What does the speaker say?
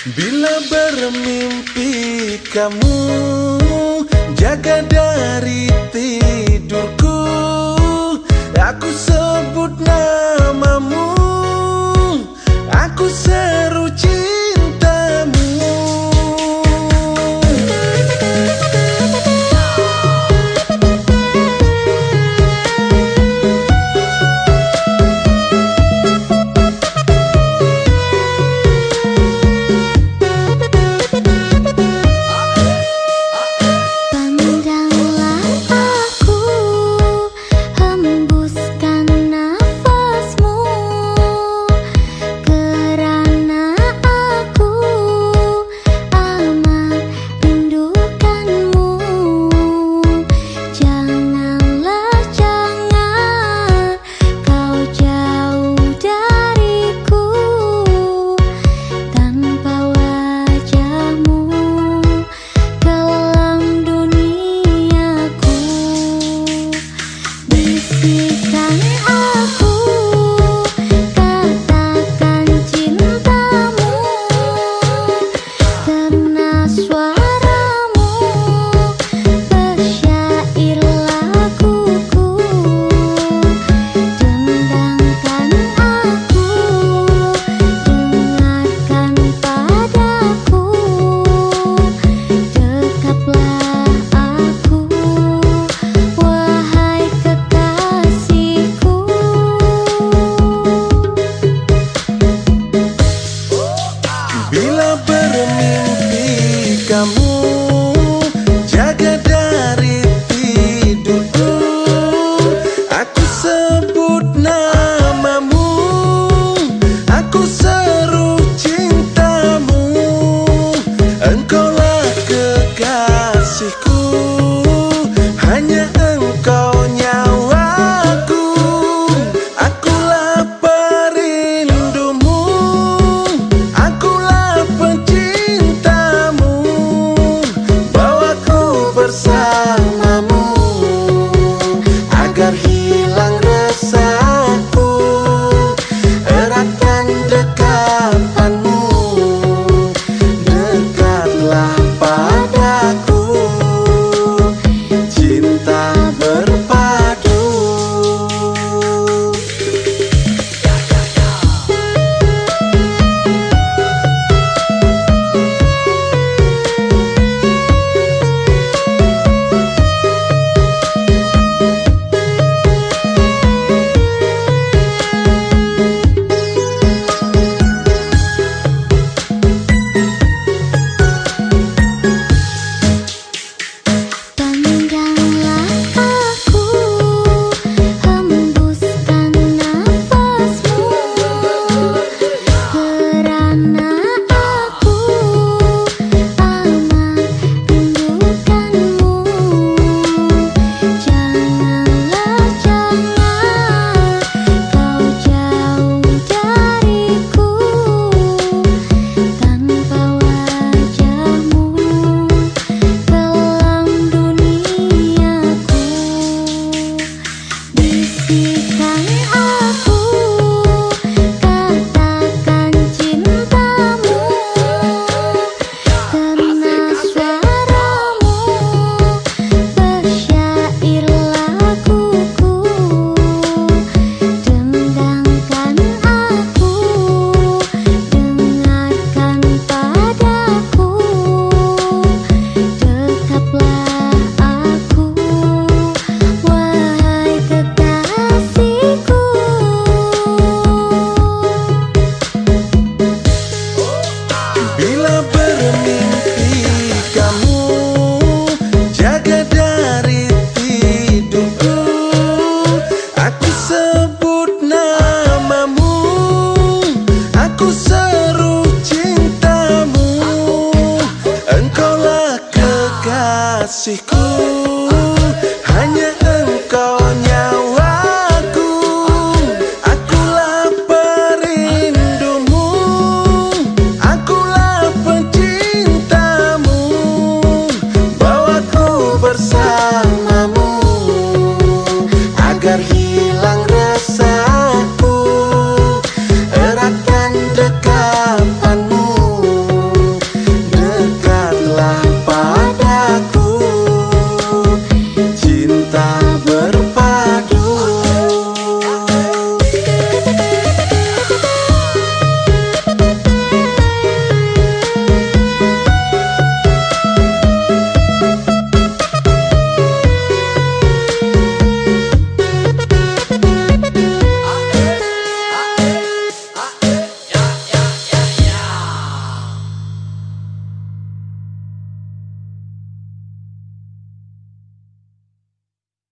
Bila bermimpi kamu Jaga dari clásico.